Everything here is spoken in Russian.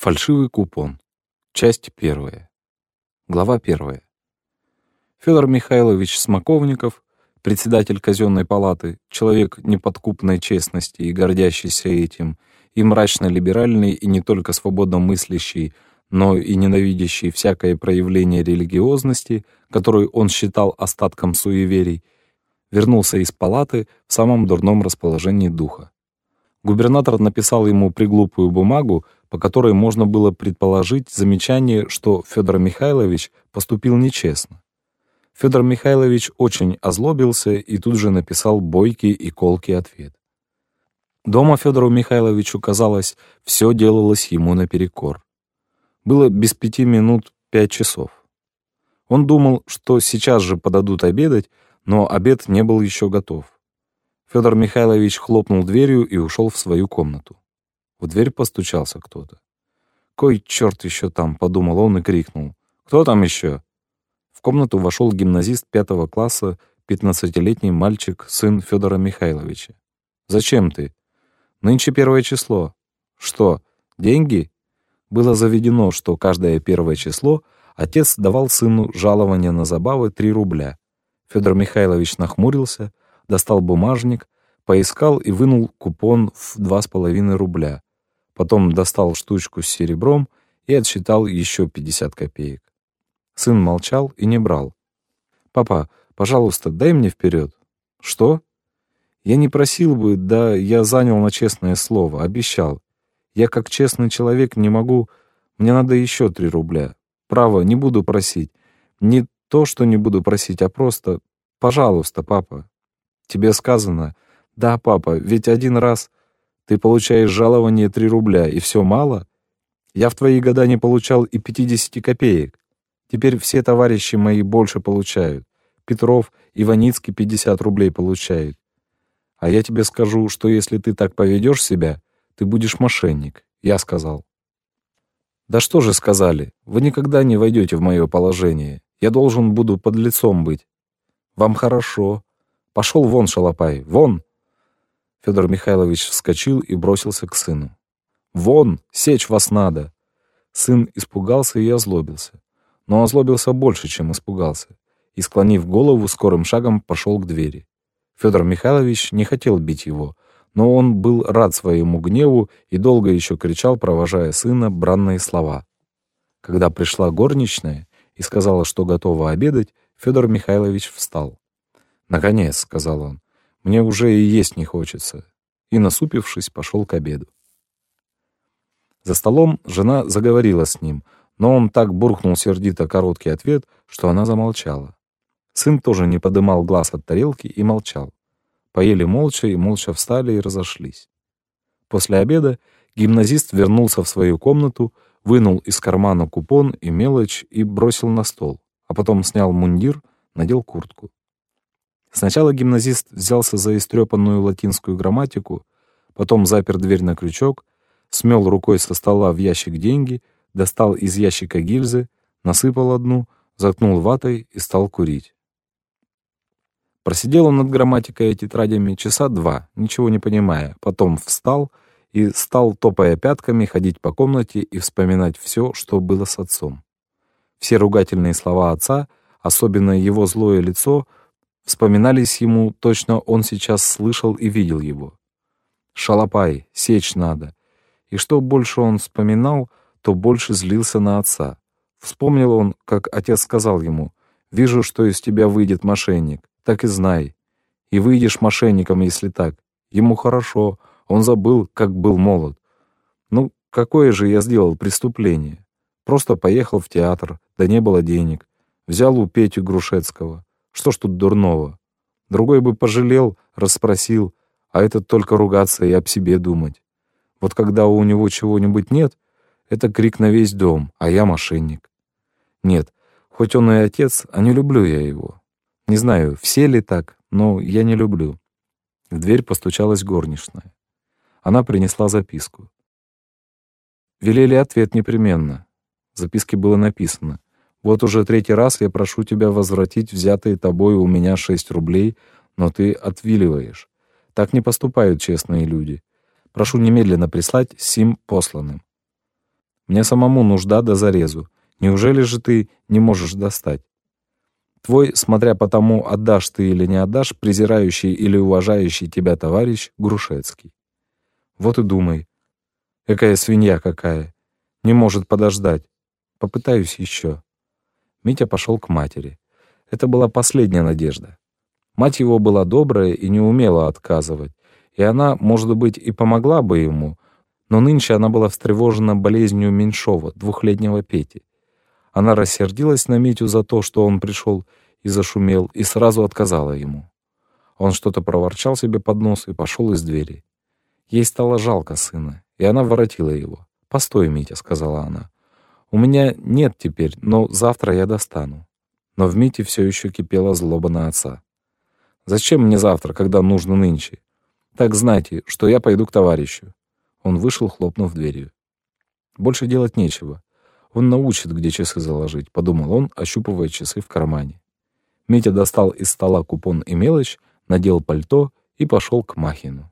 Фальшивый купон. Часть первая. Глава первая. Федор Михайлович Смоковников, председатель казенной палаты, человек неподкупной честности и гордящийся этим, и мрачно-либеральный, и не только свободно мыслящий, но и ненавидящий всякое проявление религиозности, которую он считал остатком суеверий, вернулся из палаты в самом дурном расположении духа. Губернатор написал ему приглупую бумагу, по которой можно было предположить замечание, что Федор Михайлович поступил нечестно. Федор Михайлович очень озлобился и тут же написал бойкий и колкий ответ. Дома Федору Михайловичу, казалось, все делалось ему наперекор. Было без пяти минут пять часов. Он думал, что сейчас же подадут обедать, но обед не был еще готов. Федор Михайлович хлопнул дверью и ушел в свою комнату. В дверь постучался кто-то. «Кой черт еще там?» — подумал он и крикнул. «Кто там еще?» В комнату вошел гимназист пятого класса, пятнадцатилетний мальчик, сын Федора Михайловича. «Зачем ты?» «Нынче первое число». «Что, деньги?» Было заведено, что каждое первое число отец давал сыну жалование на забавы три рубля. Федор Михайлович нахмурился, достал бумажник, поискал и вынул купон в два с половиной рубля. Потом достал штучку с серебром и отсчитал еще 50 копеек. Сын молчал и не брал. «Папа, пожалуйста, дай мне вперед». «Что?» «Я не просил бы, да я занял на честное слово, обещал. Я как честный человек не могу... Мне надо еще три рубля. Право, не буду просить. Не то, что не буду просить, а просто... Пожалуйста, папа, Тебе сказано, да, папа, ведь один раз ты получаешь жалование 3 рубля, и все мало? Я в твои года не получал и 50 копеек. Теперь все товарищи мои больше получают. Петров, Иваницкий 50 рублей получает. А я тебе скажу, что если ты так поведешь себя, ты будешь мошенник, я сказал. Да что же сказали, вы никогда не войдете в мое положение. Я должен буду под лицом быть. Вам хорошо, Пошел вон, шалопай, вон!» Федор Михайлович вскочил и бросился к сыну. «Вон! Сечь вас надо!» Сын испугался и озлобился. Но озлобился больше, чем испугался. И, склонив голову, скорым шагом пошел к двери. Федор Михайлович не хотел бить его, но он был рад своему гневу и долго еще кричал, провожая сына, бранные слова. Когда пришла горничная и сказала, что готова обедать, Федор Михайлович встал. «Наконец», — сказал он, — «мне уже и есть не хочется». И, насупившись, пошел к обеду. За столом жена заговорила с ним, но он так буркнул сердито короткий ответ, что она замолчала. Сын тоже не подымал глаз от тарелки и молчал. Поели молча и молча встали и разошлись. После обеда гимназист вернулся в свою комнату, вынул из кармана купон и мелочь и бросил на стол, а потом снял мундир, надел куртку. Сначала гимназист взялся за истрепанную латинскую грамматику, потом запер дверь на крючок, смел рукой со стола в ящик деньги, достал из ящика гильзы, насыпал одну, заткнул ватой и стал курить. Просидел он над грамматикой и тетрадями часа два, ничего не понимая, потом встал и стал, топая пятками, ходить по комнате и вспоминать все, что было с отцом. Все ругательные слова отца, особенно его злое лицо — Вспоминались ему, точно он сейчас слышал и видел его. Шалопай, сечь надо. И что больше он вспоминал, то больше злился на отца. Вспомнил он, как отец сказал ему, «Вижу, что из тебя выйдет мошенник, так и знай. И выйдешь мошенником, если так. Ему хорошо, он забыл, как был молод. Ну, какое же я сделал преступление? Просто поехал в театр, да не было денег. Взял у Петю Грушецкого. Что ж тут дурного? Другой бы пожалел, расспросил, а этот только ругаться и об себе думать. Вот когда у него чего-нибудь нет, это крик на весь дом, а я мошенник. Нет, хоть он и отец, а не люблю я его. Не знаю, все ли так, но я не люблю. В дверь постучалась горничная. Она принесла записку. Велели ответ непременно. В записке было написано — вот уже третий раз я прошу тебя возвратить взятые тобой у меня шесть рублей, но ты отвиливаешь. Так не поступают честные люди. Прошу немедленно прислать сим посланным. Мне самому нужда до зарезу. Неужели же ты не можешь достать? Твой, смотря по тому, отдашь ты или не отдашь, презирающий или уважающий тебя товарищ Грушецкий. Вот и думай. Какая свинья какая. Не может подождать. Попытаюсь еще. Митя пошел к матери. Это была последняя надежда. Мать его была добрая и не умела отказывать, и она, может быть, и помогла бы ему, но нынче она была встревожена болезнью Меньшова, двухлетнего Пети. Она рассердилась на Митю за то, что он пришел и зашумел, и сразу отказала ему. Он что-то проворчал себе под нос и пошел из двери. Ей стало жалко сына, и она воротила его. «Постой, Митя», — сказала она. «У меня нет теперь, но завтра я достану». Но в Мите все еще кипела злоба на отца. «Зачем мне завтра, когда нужно нынче? Так знайте, что я пойду к товарищу». Он вышел, хлопнув дверью. Больше делать нечего. Он научит, где часы заложить, подумал он, ощупывая часы в кармане. Митя достал из стола купон и мелочь, надел пальто и пошел к Махину.